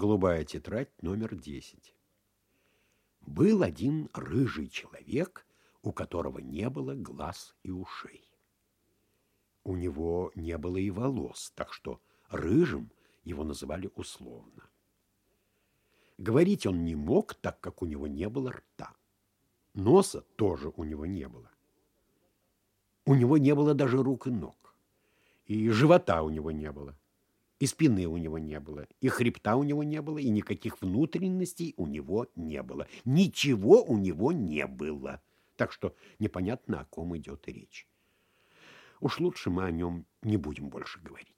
Голубая тетрадь номер 10. Был один рыжий человек, у которого не было глаз и ушей. У него не было и волос, так что рыжим его называли условно. Говорить он не мог, так как у него не было рта. Носа тоже у него не было. У него не было даже рук и ног. И живота у него не было и спины у него не было, и хребта у него не было, и никаких внутренностей у него не было. Ничего у него не было. Так что непонятно, о ком идет речь. Уж лучше мы о нем не будем больше говорить.